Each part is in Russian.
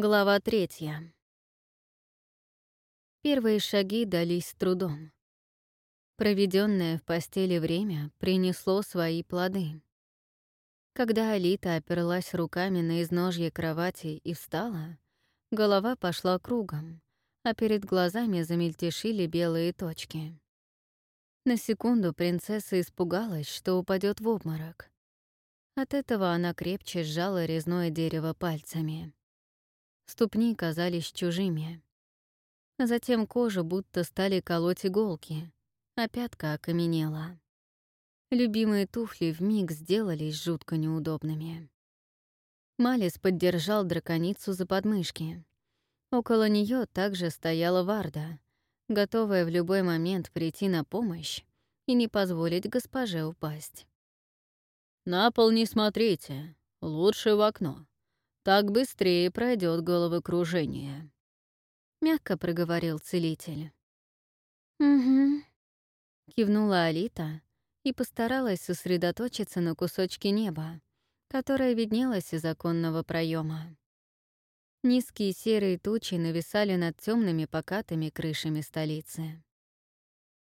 Глава третья. Первые шаги дались с трудом. Проведенное в постели время принесло свои плоды. Когда Алита оперлась руками на изножье кровати и встала, голова пошла кругом, а перед глазами замельтешили белые точки. На секунду принцесса испугалась, что упадет в обморок. От этого она крепче сжала резное дерево пальцами. Ступни казались чужими. Затем кожу будто стали колоть иголки, а пятка окаменела. Любимые туфли вмиг сделались жутко неудобными. Малис поддержал драконицу за подмышки. Около нее также стояла Варда, готовая в любой момент прийти на помощь и не позволить госпоже упасть. «На пол не смотрите, лучше в окно», так быстрее пройдет головокружение. Мягко проговорил целитель. Угу. Кивнула Алита и постаралась сосредоточиться на кусочке неба, которое виднелось из оконного проема. Низкие серые тучи нависали над темными покатыми крышами столицы.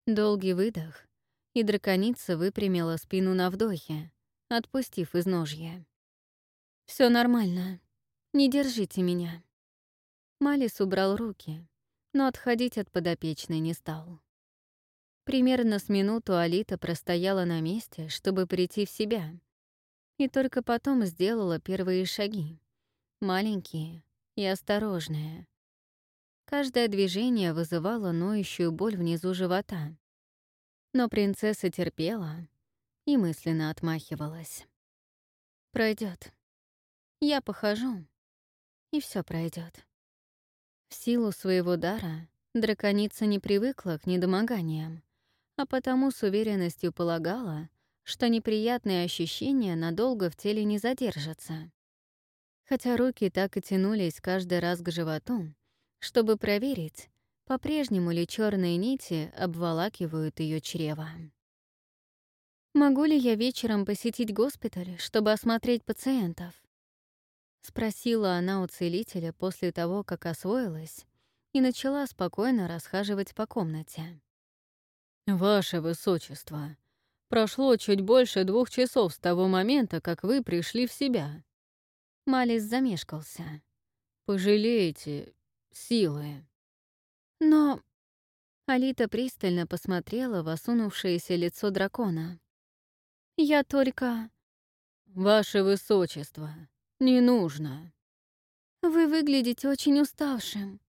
Долгий выдох, и драконица выпрямила спину на вдохе, отпустив изножье. Все нормально. Не держите меня». Малис убрал руки, но отходить от подопечной не стал. Примерно с минуту Алита простояла на месте, чтобы прийти в себя, и только потом сделала первые шаги, маленькие и осторожные. Каждое движение вызывало ноющую боль внизу живота. Но принцесса терпела и мысленно отмахивалась. Пройдет. Я похожу, и все пройдет. В силу своего дара драконица не привыкла к недомоганиям, а потому с уверенностью полагала, что неприятные ощущения надолго в теле не задержатся. Хотя руки так и тянулись каждый раз к животу, чтобы проверить, по-прежнему ли черные нити обволакивают ее чрево. «Могу ли я вечером посетить госпиталь, чтобы осмотреть пациентов?» — спросила она у целителя после того, как освоилась, и начала спокойно расхаживать по комнате. «Ваше Высочество, прошло чуть больше двух часов с того момента, как вы пришли в себя». Малис замешкался. «Пожалеете силы». «Но...» Алита пристально посмотрела в осунувшееся лицо дракона. «Я только...» «Ваше Высочество, «Не нужно». «Вы выглядите очень уставшим».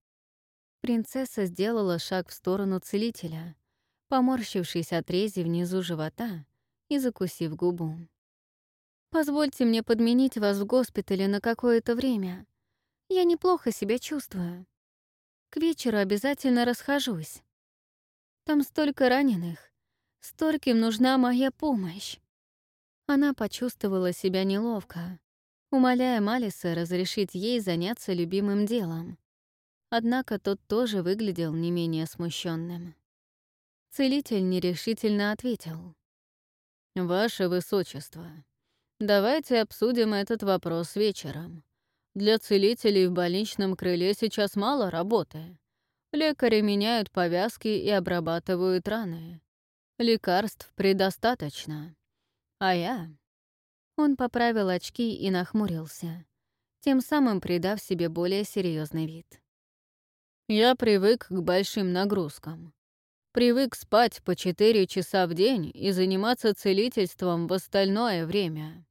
Принцесса сделала шаг в сторону целителя, поморщившись от рези внизу живота и закусив губу. «Позвольте мне подменить вас в госпитале на какое-то время. Я неплохо себя чувствую. К вечеру обязательно расхожусь. Там столько раненых, стольким нужна моя помощь». Она почувствовала себя неловко, умоляя Малиса разрешить ей заняться любимым делом. Однако тот тоже выглядел не менее смущенным. Целитель нерешительно ответил. «Ваше Высочество, давайте обсудим этот вопрос вечером. Для целителей в больничном крыле сейчас мало работы. Лекари меняют повязки и обрабатывают раны. Лекарств предостаточно. А я он поправил очки и нахмурился, тем самым придав себе более серьезный вид. «Я привык к большим нагрузкам. Привык спать по четыре часа в день и заниматься целительством в остальное время.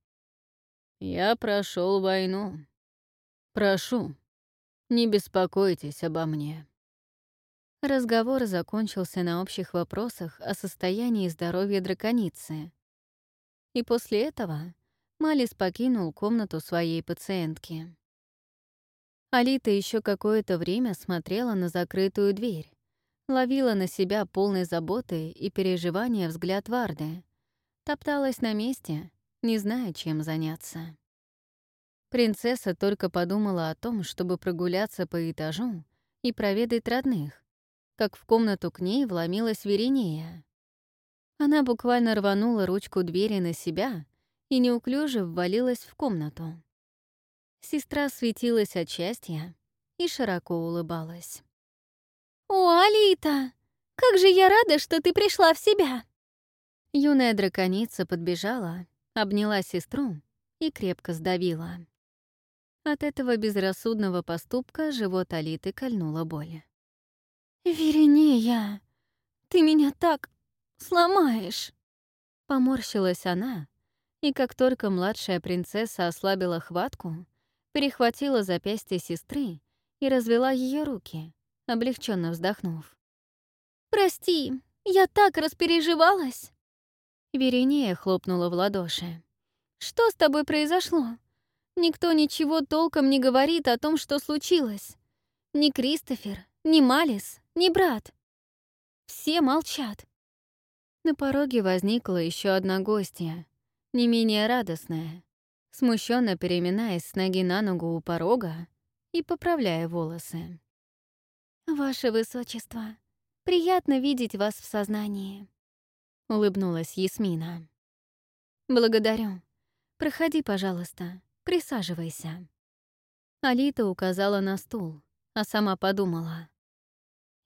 Я прошел войну. Прошу, не беспокойтесь обо мне». Разговор закончился на общих вопросах о состоянии здоровья драконицы. И после этого Малис покинул комнату своей пациентки. Алита еще какое-то время смотрела на закрытую дверь, ловила на себя полной заботы и переживания взгляд Варды, топталась на месте, не зная, чем заняться. Принцесса только подумала о том, чтобы прогуляться по этажу и проведать родных, как в комнату к ней вломилась Веринея. Она буквально рванула ручку двери на себя — и неуклюже ввалилась в комнату. Сестра светилась от счастья и широко улыбалась. «О, Алита! Как же я рада, что ты пришла в себя!» Юная драконица подбежала, обняла сестру и крепко сдавила. От этого безрассудного поступка живот Алиты кольнула боль. «Веринея, ты меня так сломаешь!» Поморщилась она, и как только младшая принцесса ослабила хватку, перехватила запястье сестры и развела ее руки, облегченно вздохнув. «Прости, я так распереживалась!» Веринея хлопнула в ладоши. «Что с тобой произошло? Никто ничего толком не говорит о том, что случилось. Ни Кристофер, ни Малис, ни брат. Все молчат. На пороге возникла еще одна гостья, не менее радостная, смущенно переминаясь с ноги на ногу у порога и поправляя волосы. «Ваше Высочество, приятно видеть вас в сознании», — улыбнулась Ясмина. «Благодарю. Проходи, пожалуйста. Присаживайся». Алита указала на стул, а сама подумала.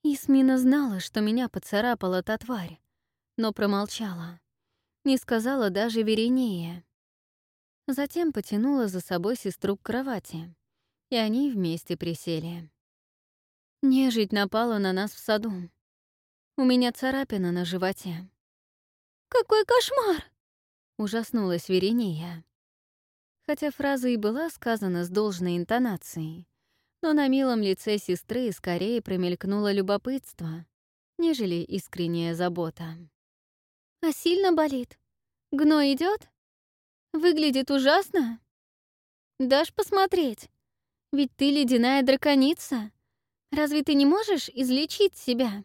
Исмина знала, что меня поцарапала та тварь, но промолчала. Не сказала даже Веринея. Затем потянула за собой сестру к кровати, и они вместе присели. Нежить напала на нас в саду. У меня царапина на животе. «Какой кошмар!» — ужаснулась Веринея хотя фраза и была сказана с должной интонацией, но на милом лице сестры скорее промелькнуло любопытство, нежели искренняя забота. «А сильно болит? Гной идет? Выглядит ужасно? Дашь посмотреть? Ведь ты ледяная драконица. Разве ты не можешь излечить себя?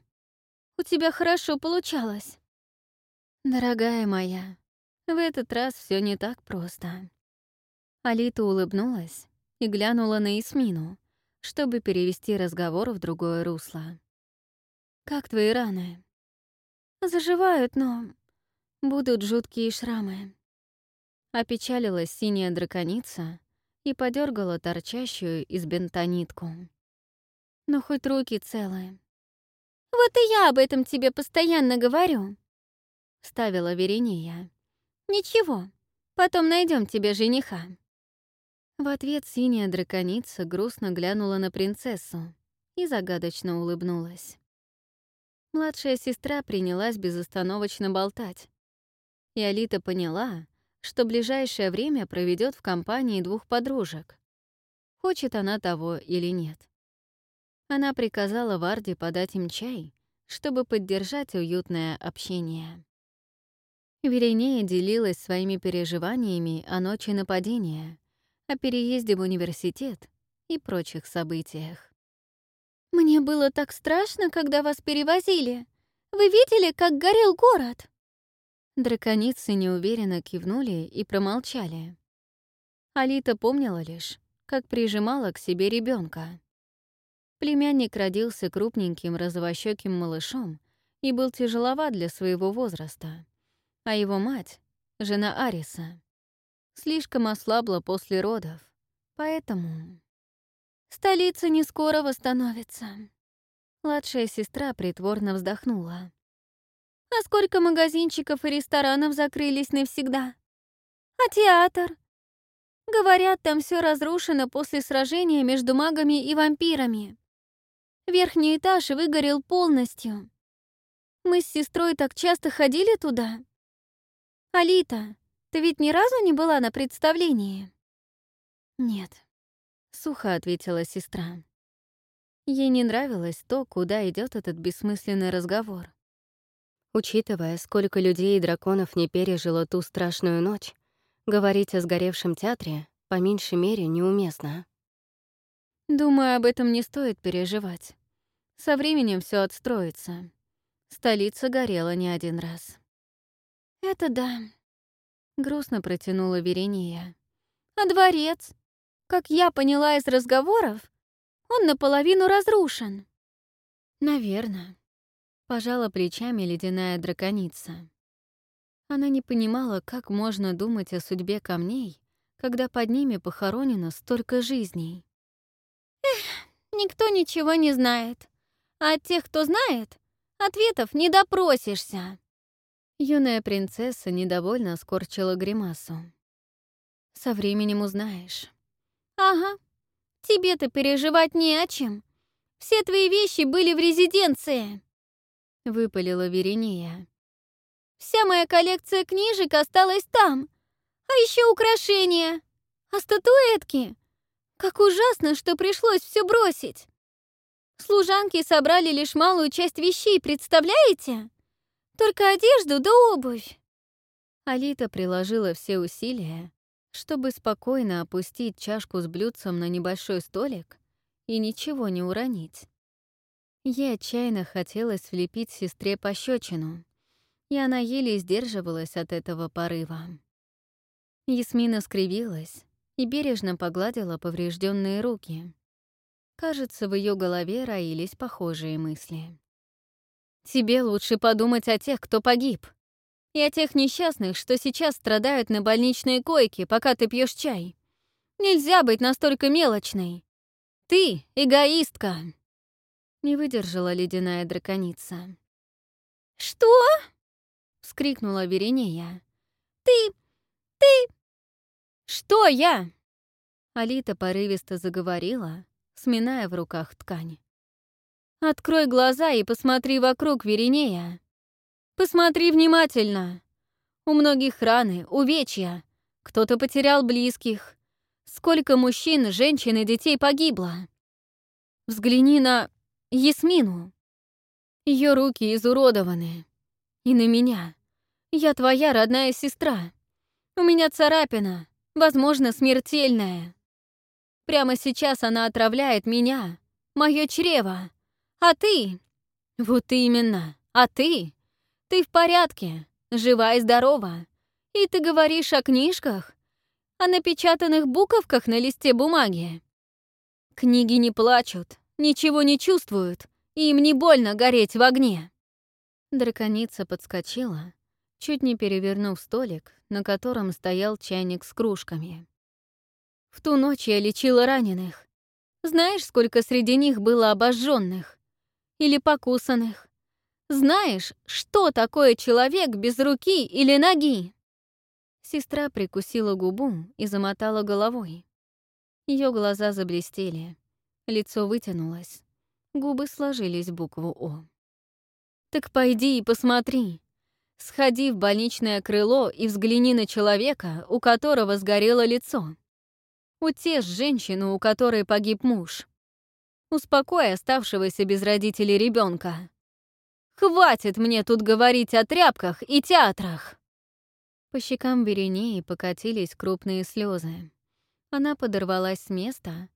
У тебя хорошо получалось». «Дорогая моя, в этот раз все не так просто. Алита улыбнулась и глянула на Исмину, чтобы перевести разговор в другое русло. «Как твои раны?» «Заживают, но будут жуткие шрамы». Опечалилась синяя драконица и подергала торчащую из бинта нитку. «Но хоть руки целые». «Вот и я об этом тебе постоянно говорю», — ставила Верения. «Ничего, потом найдем тебе жениха». В ответ синяя драконица грустно глянула на принцессу и загадочно улыбнулась. Младшая сестра принялась безостановочно болтать. И Алита поняла, что ближайшее время проведет в компании двух подружек. Хочет она того или нет. Она приказала Варде подать им чай, чтобы поддержать уютное общение. Веренея делилась своими переживаниями о ночи нападения — о переезде в университет и прочих событиях. «Мне было так страшно, когда вас перевозили. Вы видели, как горел город?» Драконицы неуверенно кивнули и промолчали. Алита помнила лишь, как прижимала к себе ребенка. Племянник родился крупненьким розовощеким малышом и был тяжеловат для своего возраста, а его мать, жена Ариса, слишком ослабла после родов, поэтому... Столица не скоро восстановится. Младшая сестра притворно вздохнула. А сколько магазинчиков и ресторанов закрылись навсегда? А театр? Говорят, там все разрушено после сражения между магами и вампирами. Верхний этаж выгорел полностью. Мы с сестрой так часто ходили туда. Алита, ты ведь ни разу не была на представлении?» «Нет», — сухо ответила сестра. Ей не нравилось то, куда идет этот бессмысленный разговор. Учитывая, сколько людей и драконов не пережило ту страшную ночь, говорить о сгоревшем театре по меньшей мере неуместно. Думаю, об этом не стоит переживать. Со временем все отстроится. Столица горела не один раз. «Это да», Грустно протянула Верения. «А дворец? Как я поняла из разговоров, он наполовину разрушен». «Наверно», — пожала плечами ледяная драконица. Она не понимала, как можно думать о судьбе камней, когда под ними похоронено столько жизней? Эх, никто ничего не знает. А от тех, кто знает, ответов не допросишься. Юная принцесса недовольно скорчила гримасу. Со временем узнаешь. Ага. Тебе-то переживать не о чем. Все твои вещи были в резиденции. Выпалила Веринея. Вся моя коллекция книжек осталась там. А еще украшения. А статуэтки? Как ужасно, что пришлось все бросить. Служанки собрали лишь малую часть вещей, представляете? Только одежду да обувь. Алита приложила все усилия, чтобы спокойно опустить чашку с блюдцем на небольшой столик и ничего не уронить. Ей отчаянно хотелось влепить сестре пощечину, и она еле сдерживалась от этого порыва. Ясмина скривилась и бережно погладила поврежденные руки. Кажется, в ее голове роились похожие мысли. «Тебе лучше подумать о тех, кто погиб, и о тех несчастных, что сейчас страдают на больничной койке, пока ты пьешь чай. Нельзя быть настолько мелочной. Ты — эгоистка!» Не выдержала ледяная драконица. «Что?» — вскрикнула Веринея. «Ты... ты...» «Что я?» Алита порывисто заговорила, сминая в руках ткань. «Открой глаза и посмотри вокруг, Веринея. Посмотри внимательно. У многих раны, увечья. Кто-то потерял близких. Сколько мужчин, женщин и детей погибло. Взгляни на Ясмину. Ее руки изуродованы. И на меня. Я твоя родная сестра. У меня царапина, возможно, смертельная. Прямо сейчас она отравляет меня, мое чрево. А ты? Вот именно, а ты? Ты в порядке, жива и здорова. И ты говоришь о книжках? О напечатанных буковках на листе бумаги? Книги не плачут, ничего не чувствуют, и им не больно гореть в огне. Драконица подскочила, чуть не перевернув столик, на котором стоял чайник с кружками. В ту ночь я лечила раненых. Знаешь, сколько среди них было обожженных или покусанных? Знаешь, что такое человек без руки или ноги? Сестра прикусила губу и замотала головой. Ее глаза заблестели. Лицо вытянулось. Губы сложились в букву «О». «Так пойди и посмотри. Сходи в больничное крыло и взгляни на человека, у которого сгорело лицо. Утешь женщину, у которой погиб муж. Успокой оставшегося без родителей ребенка. Хватит мне тут говорить о тряпках и театрах!» По щекам Беренеи покатились крупные слезы. Она подорвалась с места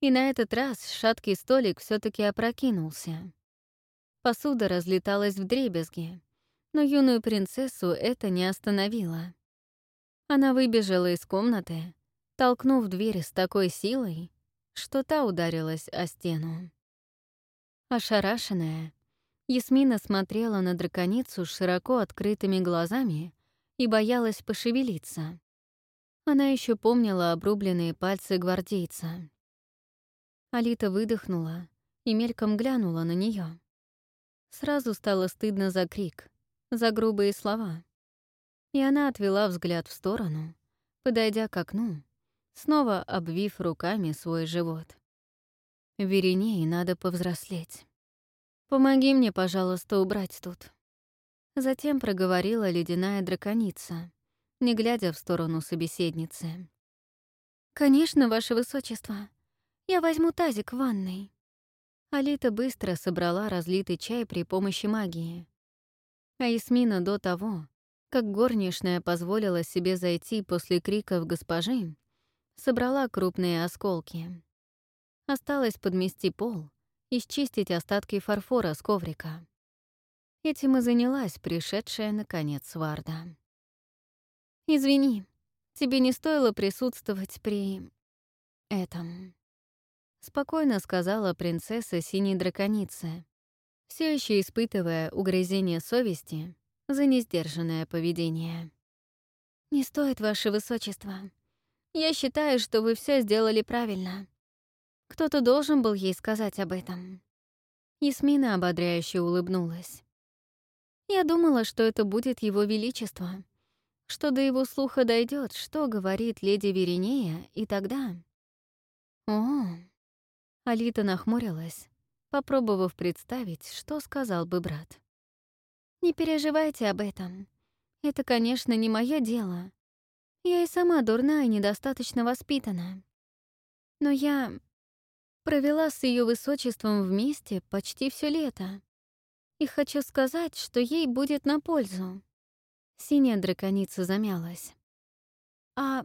и на этот раз шаткий столик все таки опрокинулся. Посуда разлеталась в дребезги, но юную принцессу это не остановило. Она выбежала из комнаты, толкнув дверь с такой силой, что та ударилась о стену. Ошарашенная, Ясмина смотрела на драконицу широко открытыми глазами и боялась пошевелиться. Она еще помнила обрубленные пальцы гвардейца. Алита выдохнула и мельком глянула на нее. Сразу стало стыдно за крик, за грубые слова. И она отвела взгляд в сторону, подойдя к окну, снова обвив руками свой живот. Вереней надо повзрослеть. Помоги мне, пожалуйста, убрать тут. Затем проговорила ледяная драконица, не глядя в сторону собеседницы. «Конечно, ваше высочество», я возьму тазик в ванной». Алита быстро собрала разлитый чай при помощи магии. А Ясмина до того, как горничная позволила себе зайти после криков госпожи, собрала крупные осколки. Осталось подмести пол и счистить остатки фарфора с коврика. Этим и занялась пришедшая, наконец, Варда. «Извини, тебе не стоило присутствовать при... этом». — спокойно сказала принцесса синей драконицы, все еще испытывая угрызение совести за несдержанное поведение. «Не стоит, ваше высочество. Я считаю, что вы все сделали правильно. Кто-то должен был ей сказать об этом». Ясмина ободряюще улыбнулась. Я думала, что это будет его величество, что до его слуха дойдет, что говорит леди Веринея, и тогда... О, Алита нахмурилась, попробовав представить, что сказал бы брат. «Не переживайте об этом. Это, конечно, не мое дело. Я и сама дурна и недостаточно воспитана. Но я провела с ее высочеством вместе почти все лето. И хочу сказать, что ей будет на пользу. Синяя драконица замялась. А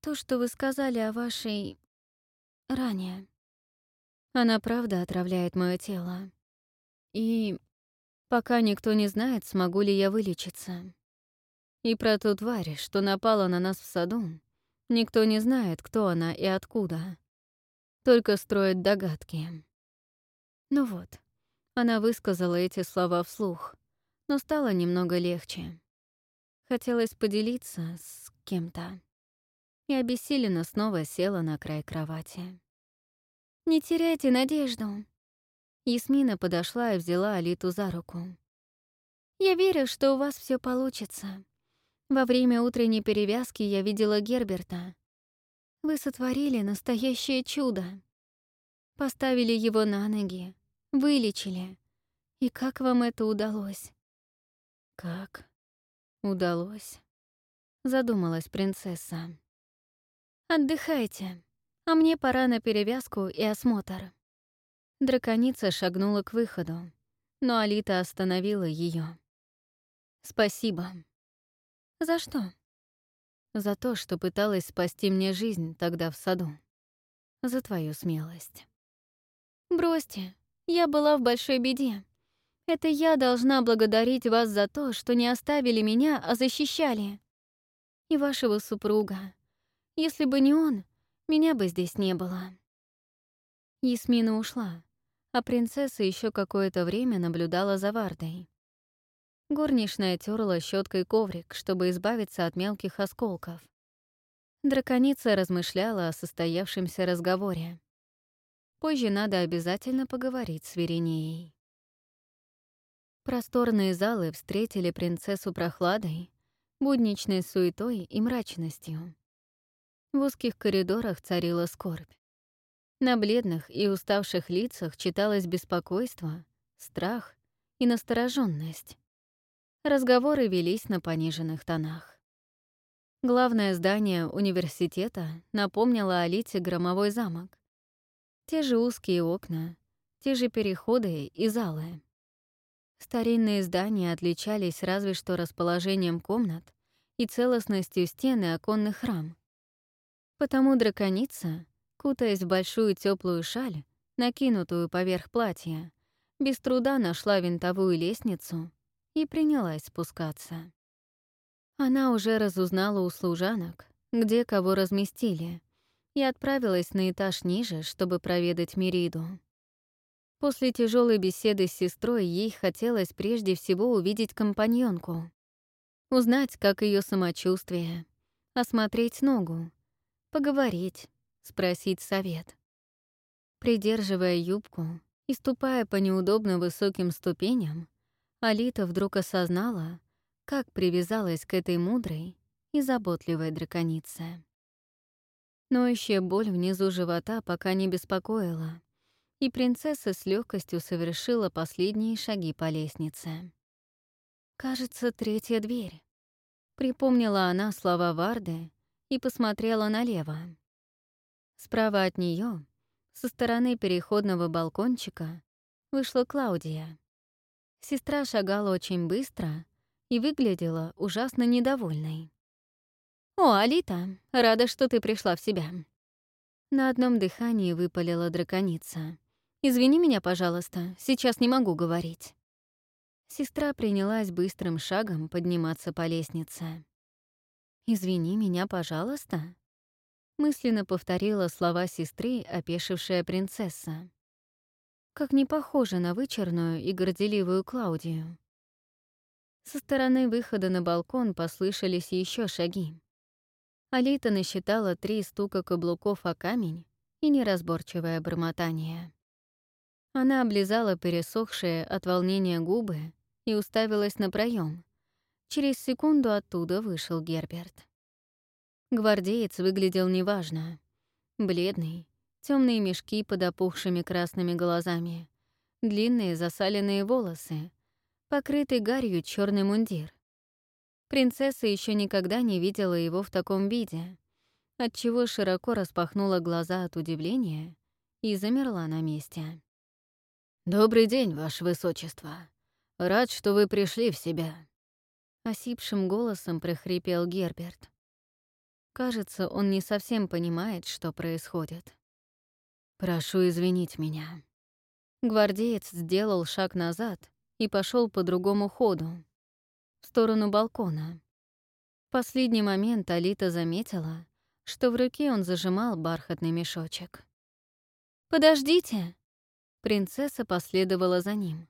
то, что вы сказали о вашей... ранее. Она правда отравляет мое тело. И пока никто не знает, смогу ли я вылечиться. И про ту тварь, что напала на нас в саду, никто не знает, кто она и откуда только строит догадки. Ну вот, она высказала эти слова вслух, но стало немного легче. Хотелось поделиться с кем-то. И обессиленно снова села на край кровати. «Не теряйте надежду!» Ясмина подошла и взяла Алиту за руку. «Я верю, что у вас все получится. Во время утренней перевязки я видела Герберта. Вы сотворили настоящее чудо. Поставили его на ноги, вылечили. И как вам это удалось? Как? Удалось? Задумалась принцесса. Отдыхайте, а мне пора на перевязку и осмотр. Драконица шагнула к выходу, но Алита остановила ее. «Спасибо». «За что?» за то, что пыталась спасти мне жизнь тогда в саду. За твою смелость. Бросьте, я была в большой беде. Это я должна благодарить вас за то, что не оставили меня, а защищали. И вашего супруга. Если бы не он, меня бы здесь не было. Ясмина ушла, а принцесса еще какое-то время наблюдала за Вардой. Горничная терла щеткой коврик, чтобы избавиться от мелких осколков. Драконица размышляла о состоявшемся разговоре. Позже надо обязательно поговорить с Веринеей. Просторные залы встретили принцессу прохладой, будничной суетой и мрачностью. В узких коридорах царила скорбь. На бледных и уставших лицах читалось беспокойство, страх и настороженность. Разговоры велись на пониженных тонах. Главное здание университета напомнило Алите громовой замок. Те же узкие окна, те же переходы и залы. Старинные здания отличались разве что расположением комнат и целостностью стен и оконных рам. Потому драконица, кутаясь в большую теплую шаль, накинутую поверх платья, без труда нашла винтовую лестницу и принялась спускаться. Она уже разузнала у служанок, где кого разместили, и отправилась на этаж ниже, чтобы проведать Мериду. После тяжелой беседы с сестрой ей хотелось прежде всего увидеть компаньонку, узнать, как ее самочувствие, осмотреть ногу, поговорить, спросить совет. Придерживая юбку и ступая по неудобно высоким ступеням, Алита вдруг осознала, как привязалась к этой мудрой и заботливой драконице. Ноющая боль внизу живота пока не беспокоила, и принцесса с легкостью совершила последние шаги по лестнице. «Кажется, третья дверь», — припомнила она слова Варды и посмотрела налево. Справа от нее, со стороны переходного балкончика, вышла Клаудия. Сестра шагала очень быстро и выглядела ужасно недовольной. «О, Алита, рада, что ты пришла в себя». На одном дыхании выпалила драконица. «Извини меня, пожалуйста, сейчас не могу говорить». Сестра принялась быстрым шагом подниматься по лестнице. «Извини меня, пожалуйста», — мысленно повторила слова сестры опешившая принцесса как не похоже на вычерную и горделивую Клаудию. Со стороны выхода на балкон послышались еще шаги. Алита насчитала три стука каблуков о камень и неразборчивое бормотание. Она облизала пересохшие от волнения губы и уставилась на проем. Через секунду оттуда вышел Герберт. Гвардеец выглядел неважно. Бледный, темные мешки под опухшими красными глазами, длинные засаленные волосы, покрытый гарью черный мундир. Принцесса еще никогда не видела его в таком виде, отчего широко распахнула глаза от удивления и замерла на месте. «Добрый день, Ваше Высочество. Рад, что вы пришли в себя», — осипшим голосом прохрипел Герберт. Кажется, он не совсем понимает, что происходит. «Прошу извинить меня». Гвардеец сделал шаг назад и пошел по другому ходу, в сторону балкона. В последний момент Алита заметила, что в руке он зажимал бархатный мешочек. «Подождите!» Принцесса последовала за ним.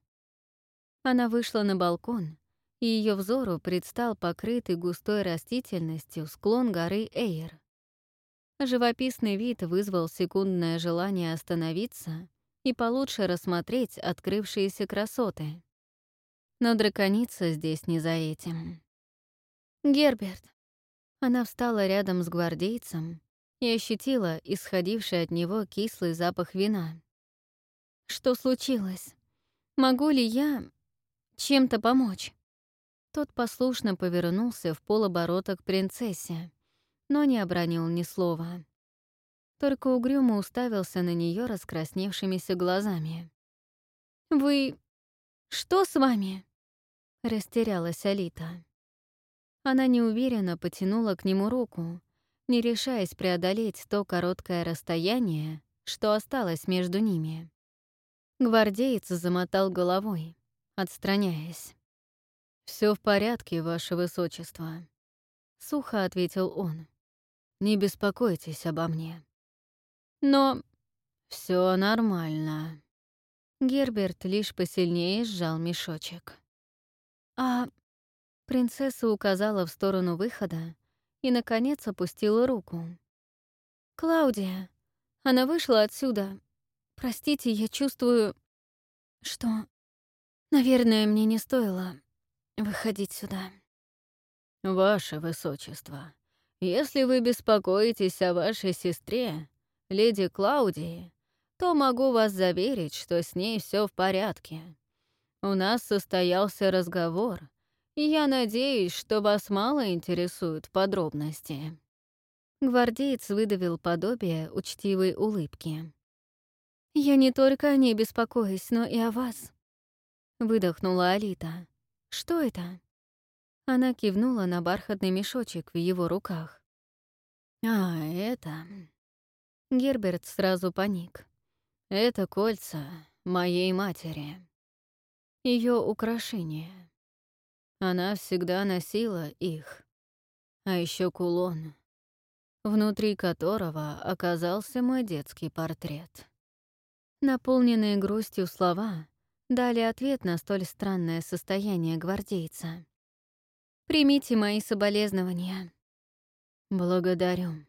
Она вышла на балкон и ее взору предстал покрытый густой растительностью склон горы Эйр. Живописный вид вызвал секундное желание остановиться и получше рассмотреть открывшиеся красоты. Но драконица здесь не за этим. «Герберт». Она встала рядом с гвардейцем и ощутила исходивший от него кислый запах вина. «Что случилось? Могу ли я чем-то помочь?» Тот послушно повернулся в полоборота к принцессе, но не обронил ни слова. Только угрюмо уставился на нее раскрасневшимися глазами. «Вы... что с вами?» — растерялась Алита. Она неуверенно потянула к нему руку, не решаясь преодолеть то короткое расстояние, что осталось между ними. Гвардеец замотал головой, отстраняясь. Все в порядке, Ваше Высочество», — сухо ответил он. «Не беспокойтесь обо мне». «Но...» все нормально». Герберт лишь посильнее сжал мешочек. «А...» Принцесса указала в сторону выхода и, наконец, опустила руку. «Клаудия, она вышла отсюда. Простите, я чувствую, что... Наверное, мне не стоило выходить сюда. Ваше Высочество, если вы беспокоитесь о вашей сестре, леди Клаудии, то могу вас заверить, что с ней все в порядке. У нас состоялся разговор, и я надеюсь, что вас мало интересуют подробности». Гвардеец выдавил подобие учтивой улыбки. «Я не только о ней беспокоюсь, но и о вас», — выдохнула Алита. «Что это?» Она кивнула на бархатный мешочек в его руках. «А, это...» Герберт сразу паник. «Это кольца моей матери. Ее украшения. Она всегда носила их. А еще кулон, внутри которого оказался мой детский портрет». Наполненные грустью слова дали ответ на столь странное состояние гвардейца. «Примите мои соболезнования». «Благодарю».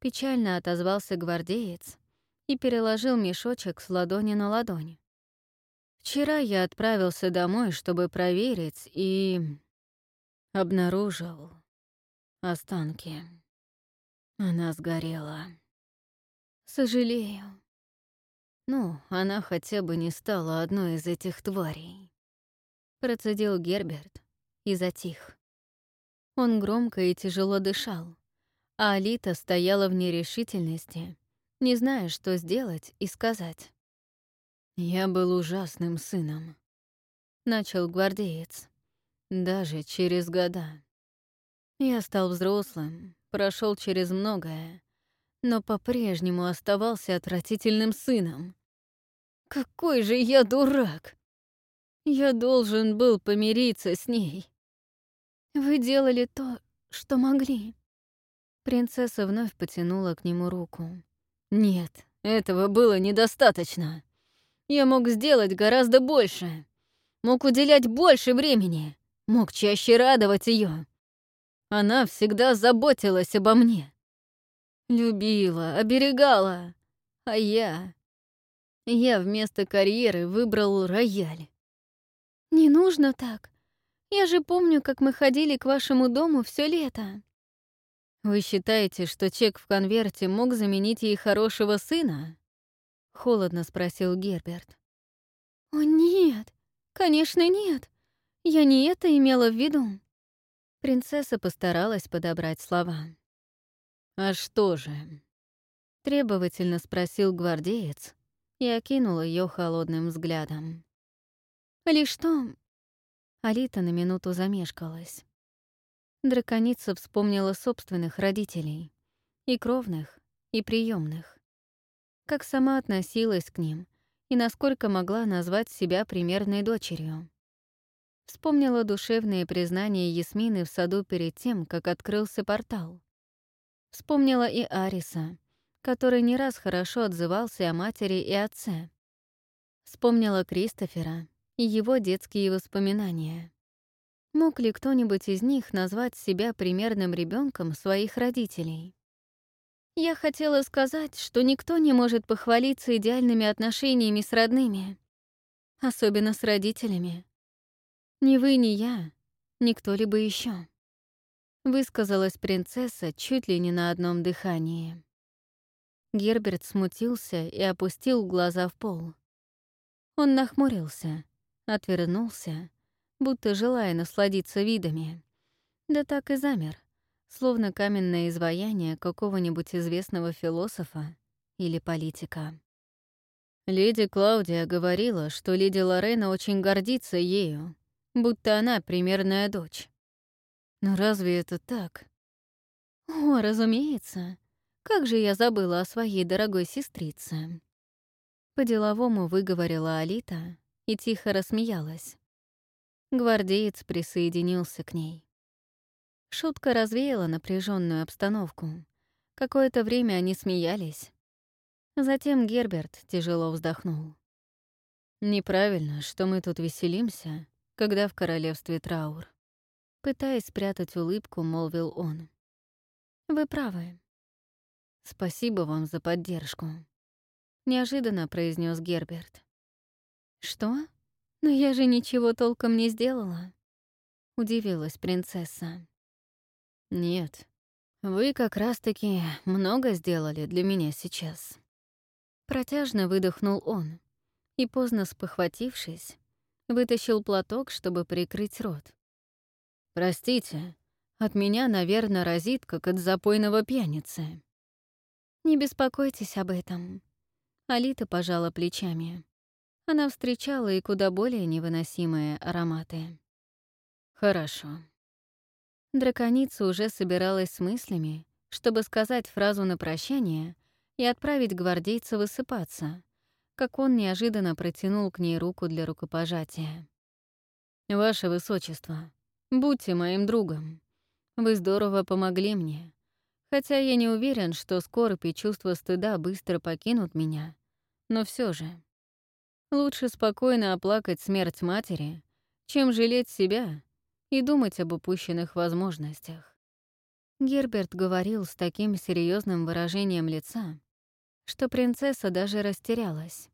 Печально отозвался гвардеец и переложил мешочек с ладони на ладонь. «Вчера я отправился домой, чтобы проверить, и... обнаружил останки. Она сгорела. Сожалею. Ну, она хотя бы не стала одной из этих тварей. Процедил Герберт и затих. Он громко и тяжело дышал, а Алита стояла в нерешительности, не зная, что сделать и сказать. «Я был ужасным сыном», — начал гвардеец, даже через года. Я стал взрослым, прошел через многое, но по-прежнему оставался отвратительным сыном. Какой же я дурак! Я должен был помириться с ней. Вы делали то, что могли. Принцесса вновь потянула к нему руку. Нет, этого было недостаточно. Я мог сделать гораздо больше. Мог уделять больше времени. Мог чаще радовать ее. Она всегда заботилась обо мне. Любила, оберегала. А я... Я вместо карьеры выбрал рояль. «Не нужно так. Я же помню, как мы ходили к вашему дому все лето». «Вы считаете, что чек в конверте мог заменить ей хорошего сына?» — холодно спросил Герберт. «О, нет! Конечно, нет! Я не это имела в виду!» Принцесса постаралась подобрать слова. «А что же?» — требовательно спросил гвардеец и окинул ее холодным взглядом. «Лишь что...» Алита на минуту замешкалась. Драконица вспомнила собственных родителей, и кровных, и приемных. Как сама относилась к ним и насколько могла назвать себя примерной дочерью. Вспомнила душевные признания Ясмины в саду перед тем, как открылся портал. Вспомнила и Ариса, который не раз хорошо отзывался о матери и отце. Вспомнила Кристофера и его детские воспоминания. Мог ли кто-нибудь из них назвать себя примерным ребенком своих родителей? Я хотела сказать, что никто не может похвалиться идеальными отношениями с родными, особенно с родителями. Ни вы, ни я, ни кто-либо еще. Высказалась принцесса чуть ли не на одном дыхании. Герберт смутился и опустил глаза в пол. Он нахмурился, отвернулся, будто желая насладиться видами. Да так и замер, словно каменное изваяние какого-нибудь известного философа или политика. Леди Клаудия говорила, что леди Лорена очень гордится ею, будто она примерная дочь. Но разве это так? О, разумеется. Как же я забыла о своей дорогой сестрице. По-деловому выговорила Алита и тихо рассмеялась. Гвардеец присоединился к ней. Шутка развеяла напряженную обстановку. Какое-то время они смеялись. Затем Герберт тяжело вздохнул. «Неправильно, что мы тут веселимся, когда в королевстве траур. Пытаясь спрятать улыбку, молвил он. «Вы правы. Спасибо вам за поддержку», — неожиданно произнес Герберт. «Что? Но я же ничего толком не сделала», — удивилась принцесса. «Нет, вы как раз-таки много сделали для меня сейчас». Протяжно выдохнул он и, поздно спохватившись, Вытащил платок, чтобы прикрыть рот. «Простите, от меня, наверное, разит, как от запойного пьяницы». «Не беспокойтесь об этом». Алита пожала плечами. Она встречала и куда более невыносимые ароматы. «Хорошо». Драконица уже собиралась с мыслями, чтобы сказать фразу на прощание и отправить гвардейца высыпаться, как он неожиданно протянул к ней руку для рукопожатия. «Ваше Высочество, будьте моим другом. Вы здорово помогли мне. Хотя я не уверен, что скорбь и чувство стыда быстро покинут меня, но все же. Лучше спокойно оплакать смерть матери, чем жалеть себя и думать об упущенных возможностях». Герберт говорил с таким серьезным выражением лица, что принцесса даже растерялась.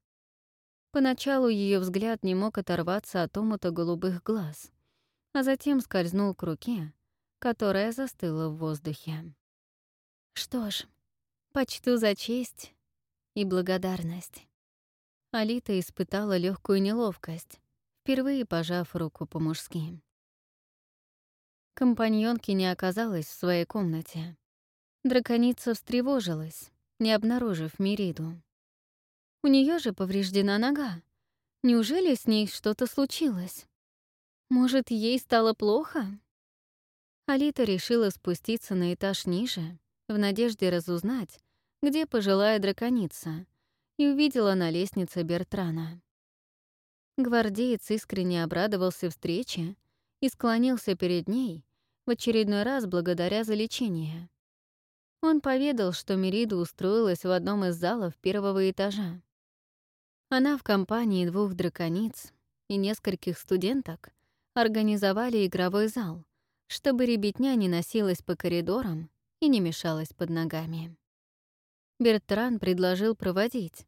Поначалу ее взгляд не мог оторваться от омута голубых глаз, а затем скользнул к руке, которая застыла в воздухе. Что ж, почту за честь и благодарность. Алита испытала легкую неловкость, впервые пожав руку по-мужски. Компаньонки не оказалась в своей комнате. Драконица встревожилась, не обнаружив Мириду. У нее же повреждена нога. Неужели с ней что-то случилось? Может, ей стало плохо? Алита решила спуститься на этаж ниже, в надежде разузнать, где пожилая драконица, и увидела на лестнице Бертрана. Гвардеец искренне обрадовался встрече и склонился перед ней, в очередной раз благодаря за лечение. Он поведал, что Мерида устроилась в одном из залов первого этажа. Она в компании двух дракониц и нескольких студенток организовали игровой зал, чтобы ребятня не носилась по коридорам и не мешалась под ногами. Бертран предложил проводить,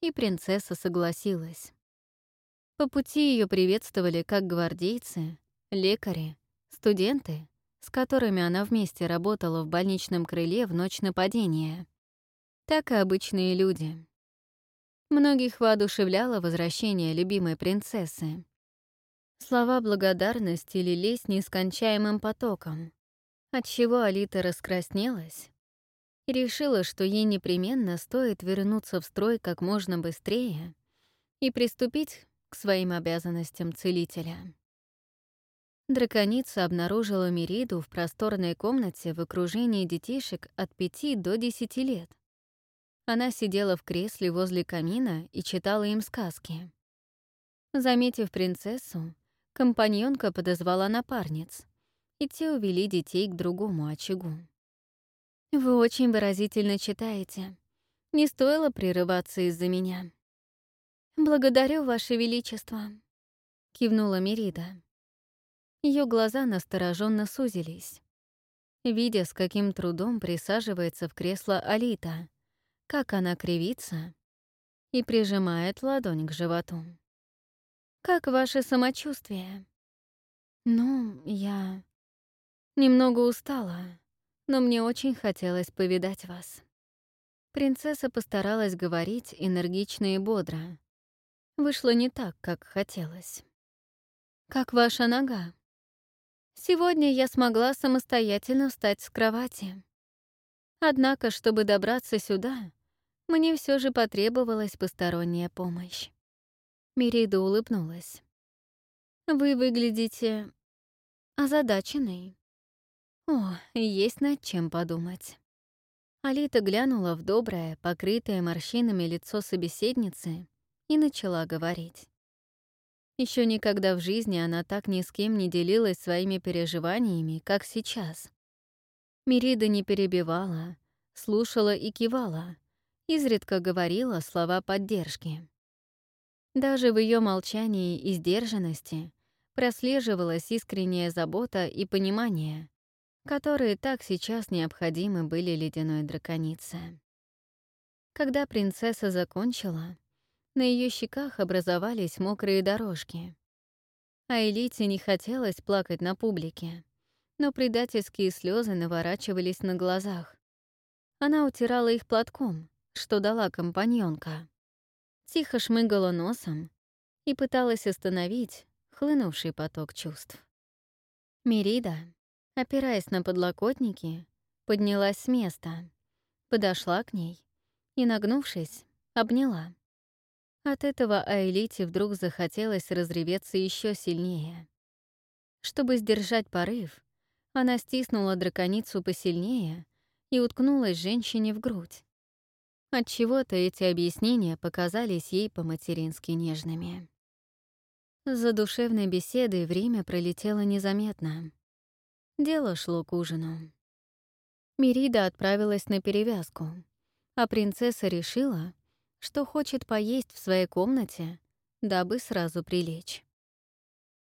и принцесса согласилась. По пути ее приветствовали как гвардейцы, лекари, студенты, с которыми она вместе работала в больничном крыле в ночь нападения, так и обычные люди. Многих воодушевляло возвращение любимой принцессы. Слова благодарности лились нескончаемым потоком, отчего Алита раскраснелась и решила, что ей непременно стоит вернуться в строй как можно быстрее и приступить к своим обязанностям целителя. Драконица обнаружила Мириду в просторной комнате в окружении детишек от пяти до десяти лет. Она сидела в кресле возле камина и читала им сказки. Заметив принцессу, компаньонка подозвала напарниц, и те увели детей к другому очагу. «Вы очень выразительно читаете. Не стоило прерываться из-за меня». «Благодарю, Ваше Величество», — кивнула Мерида. Ее глаза настороженно сузились. Видя, с каким трудом присаживается в кресло Алита, как она кривится и прижимает ладонь к животу. «Как ваше самочувствие?» «Ну, я немного устала, но мне очень хотелось повидать вас». Принцесса постаралась говорить энергично и бодро, Вышло не так, как хотелось. «Как ваша нога?» «Сегодня я смогла самостоятельно встать с кровати. Однако, чтобы добраться сюда, мне все же потребовалась посторонняя помощь». Мирида улыбнулась. «Вы выглядите озадаченной. О, есть над чем подумать». Алита глянула в доброе, покрытое морщинами лицо собеседницы и начала говорить. Еще никогда в жизни она так ни с кем не делилась своими переживаниями, как сейчас. Мирида не перебивала, слушала и кивала, изредка говорила слова поддержки. Даже в ее молчании и сдержанности прослеживалась искренняя забота и понимание, которые так сейчас необходимы были ледяной драконице. Когда принцесса закончила, на ее щеках образовались мокрые дорожки. А Элите не хотелось плакать на публике, но предательские слезы наворачивались на глазах. Она утирала их платком, что дала компаньонка. Тихо шмыгала носом и пыталась остановить хлынувший поток чувств. Мирида, опираясь на подлокотники, поднялась с места, подошла к ней и, нагнувшись, обняла. От этого Аэлите вдруг захотелось разреветься еще сильнее. Чтобы сдержать порыв, она стиснула драконицу посильнее и уткнулась женщине в грудь. Отчего-то эти объяснения показались ей по-матерински нежными. За душевной беседой время пролетело незаметно. Дело шло к ужину. Мирида отправилась на перевязку, а принцесса решила, что хочет поесть в своей комнате, дабы сразу прилечь.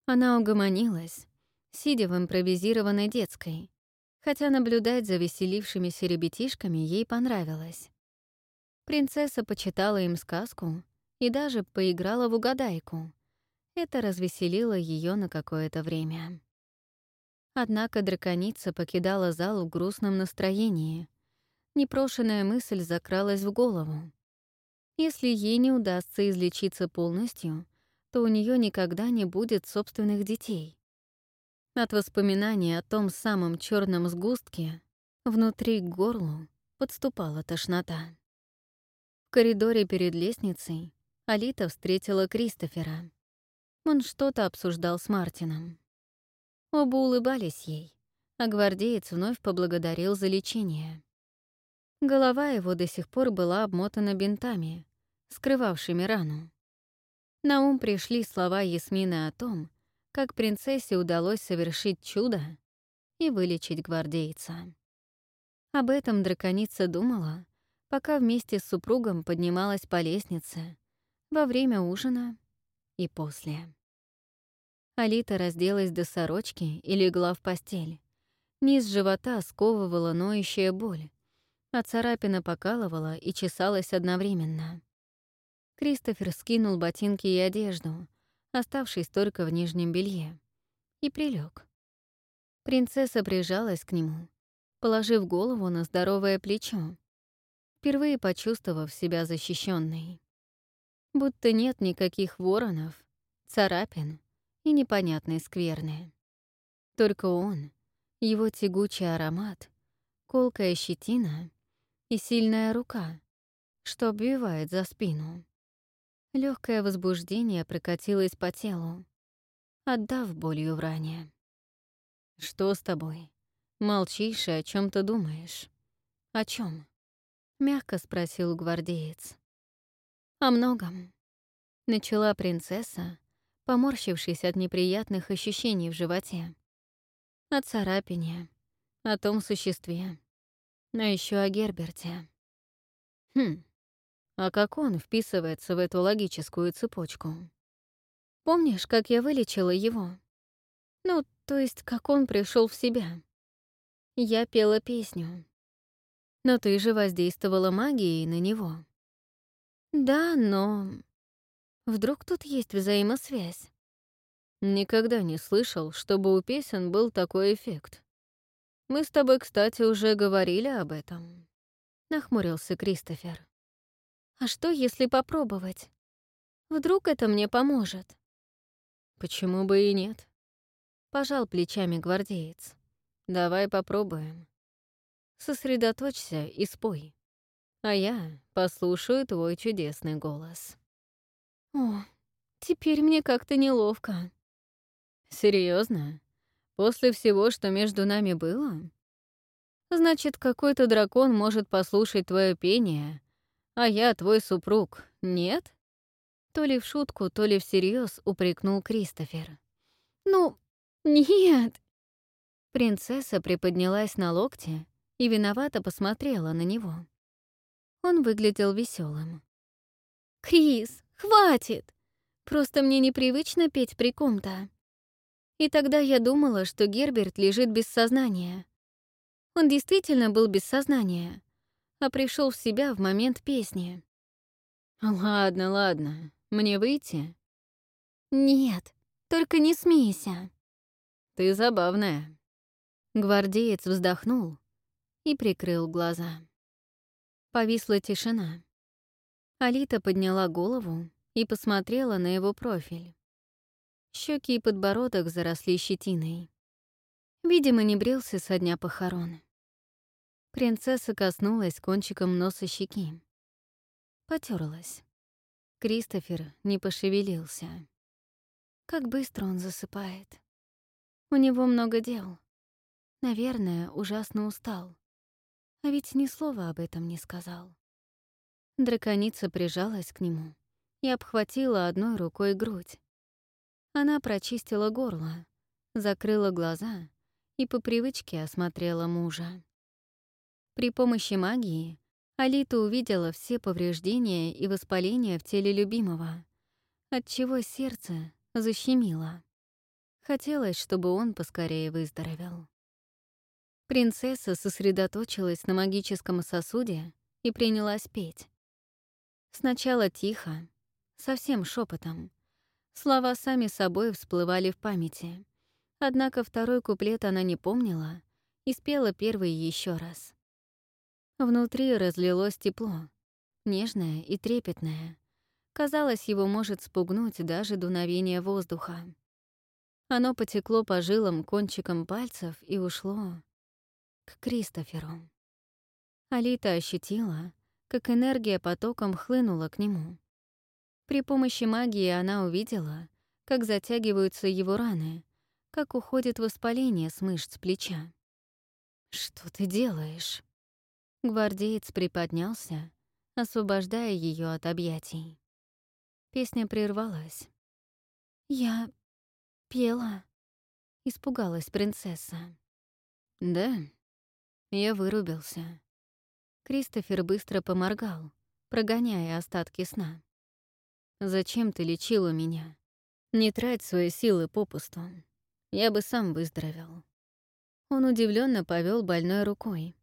Она угомонилась, сидя в импровизированной детской, хотя наблюдать за веселившимися ребятишками ей понравилось. Принцесса почитала им сказку и даже поиграла в угадайку. Это развеселило ее на какое-то время. Однако драконица покидала зал в грустном настроении. Непрошенная мысль закралась в голову. Если ей не удастся излечиться полностью, то у нее никогда не будет собственных детей. От воспоминаний о том самом черном сгустке внутри к горлу подступала тошнота. В коридоре перед лестницей Алита встретила Кристофера. Он что-то обсуждал с Мартином. Оба улыбались ей, а гвардеец вновь поблагодарил за лечение. Голова его до сих пор была обмотана бинтами, скрывавшими рану. На ум пришли слова Ясмины о том, как принцессе удалось совершить чудо и вылечить гвардейца. Об этом драконица думала, пока вместе с супругом поднималась по лестнице, во время ужина и после. Алита разделась до сорочки и легла в постель. Низ живота сковывала ноющая боль, а царапина покалывала и чесалась одновременно. Кристофер скинул ботинки и одежду, оставшись только в нижнем белье, и прилег. Принцесса прижалась к нему, положив голову на здоровое плечо, впервые почувствовав себя защищенной. Будто нет никаких воронов, царапин и непонятной скверны. Только он, его тягучий аромат, колкая щетина и сильная рука, что обвивает за спину. Легкое возбуждение прокатилось по телу, отдав болью в ране. «Что с тобой? Молчишь и о чем то думаешь?» «О чем? мягко спросил гвардеец. «О многом», — начала принцесса, поморщившись от неприятных ощущений в животе. О царапине, о том существе, а еще о Герберте. Хм, а как он вписывается в эту логическую цепочку? Помнишь, как я вылечила его? Ну, то есть, как он пришел в себя. Я пела песню. Но ты же воздействовала магией на него. Да, но... Вдруг тут есть взаимосвязь? Никогда не слышал, чтобы у песен был такой эффект. Мы с тобой, кстати, уже говорили об этом. Нахмурился Кристофер. А что, если попробовать? Вдруг это мне поможет? Почему бы и нет? Пожал плечами гвардеец. Давай попробуем. Сосредоточься и спой. А я послушаю твой чудесный голос. О, теперь мне как-то неловко. Серьезно? После всего, что между нами было? Значит, какой-то дракон может послушать твое пение, а я твой супруг, нет?» То ли в шутку, то ли всерьез упрекнул Кристофер. «Ну, нет!» Принцесса приподнялась на локте и виновато посмотрела на него. Он выглядел веселым. «Крис, хватит! Просто мне непривычно петь при ком-то. И тогда я думала, что Герберт лежит без сознания. Он действительно был без сознания, а пришел в себя в момент песни. «Ладно, ладно, мне выйти?» «Нет, только не смейся». «Ты забавная». Гвардеец вздохнул и прикрыл глаза. Повисла тишина. Алита подняла голову и посмотрела на его профиль. Щеки и подбородок заросли щетиной. Видимо, не брился со дня похорон. Принцесса коснулась кончиком носа щеки. Потерлась. Кристофер не пошевелился. Как быстро он засыпает. У него много дел. Наверное, ужасно устал. А ведь ни слова об этом не сказал. Драконица прижалась к нему и обхватила одной рукой грудь. Она прочистила горло, закрыла глаза и по привычке осмотрела мужа. При помощи магии Алита увидела все повреждения и воспаления в теле любимого, отчего сердце защемило. Хотелось, чтобы он поскорее выздоровел. Принцесса сосредоточилась на магическом сосуде и принялась петь. Сначала тихо, совсем шепотом. Слова сами собой всплывали в памяти. Однако второй куплет она не помнила и спела первый еще раз. Внутри разлилось тепло, нежное и трепетное. Казалось, его может спугнуть даже дуновение воздуха. Оно потекло по жилам кончиком пальцев и ушло к Кристоферу. Алита ощутила, как энергия потоком хлынула к нему. При помощи магии она увидела, как затягиваются его раны, как уходит воспаление с мышц плеча. «Что ты делаешь?» Гвардеец приподнялся, освобождая ее от объятий. Песня прервалась. «Я пела», — испугалась принцесса. «Да, я вырубился». Кристофер быстро поморгал, прогоняя остатки сна. «Зачем ты лечила меня? Не трать свои силы попусту. Я бы сам выздоровел. Он удивленно повел больной рукой,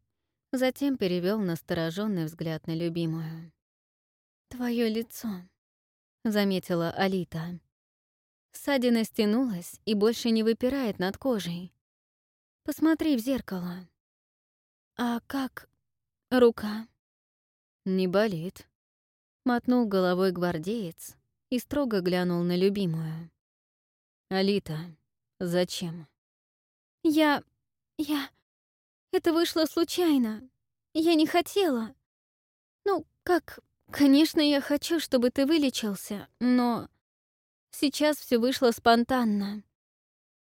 затем перевел настороженный взгляд на любимую. Твое лицо, заметила Алита. Ссадина стянулась и больше не выпирает над кожей. Посмотри в зеркало. А как рука? Не болит. Мотнул головой гвардеец и строго глянул на любимую. Алита, зачем? Я... я... Это вышло случайно. Я не хотела. Ну, как... Конечно, я хочу, чтобы ты вылечился, но... Сейчас все вышло спонтанно.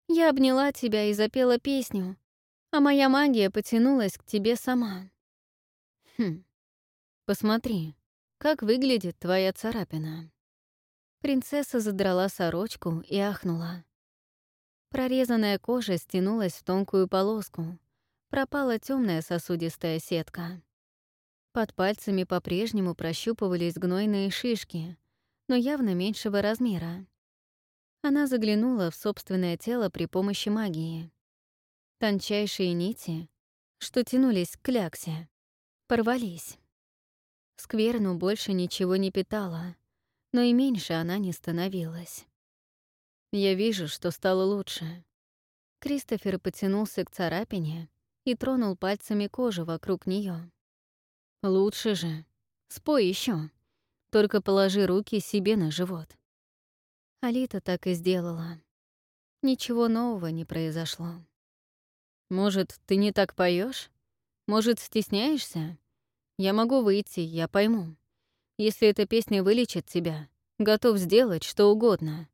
Я обняла тебя и запела песню, а моя магия потянулась к тебе сама. Хм, посмотри, как выглядит твоя царапина. Принцесса задрала сорочку и ахнула. Прорезанная кожа стянулась в тонкую полоску, пропала темная сосудистая сетка. Под пальцами по-прежнему прощупывались гнойные шишки, но явно меньшего размера. Она заглянула в собственное тело при помощи магии. Тончайшие нити, что тянулись к кляксе, порвались. Скверну больше ничего не питала, но и меньше она не становилась. Я вижу, что стало лучше. Кристофер потянулся к царапине и тронул пальцами кожу вокруг нее. Лучше же. Спой еще. Только положи руки себе на живот. Алита так и сделала. Ничего нового не произошло. Может, ты не так поешь? Может, стесняешься? Я могу выйти, я пойму. Если эта песня вылечит тебя, готов сделать что угодно.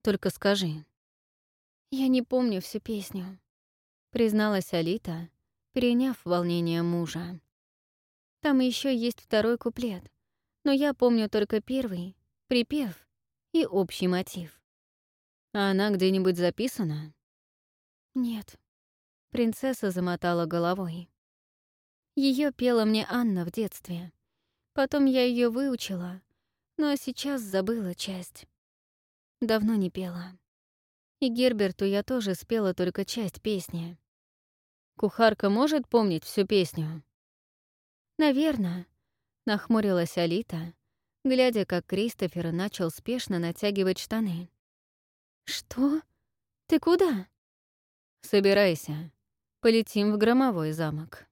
Только скажи. Я не помню всю песню, призналась Алита, переняв волнение мужа. Там еще есть второй куплет, но я помню только первый, припев и общий мотив. А она где-нибудь записана? Нет. Принцесса замотала головой. Ее пела мне Анна в детстве. Потом я ее выучила, но сейчас забыла часть. Давно не пела. И Герберту я тоже спела только часть песни. Кухарка может помнить всю песню? Наверное, нахмурилась Алита, глядя, как Кристофер начал спешно натягивать штаны. «Что? Ты куда?» «Собирайся. Полетим в громовой замок».